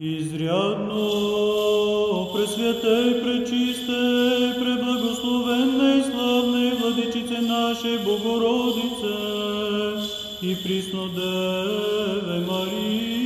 Изрядно, пресвята и пречисте, преблагословенна и славна и владичице наше Богородице и присно Деве Мария,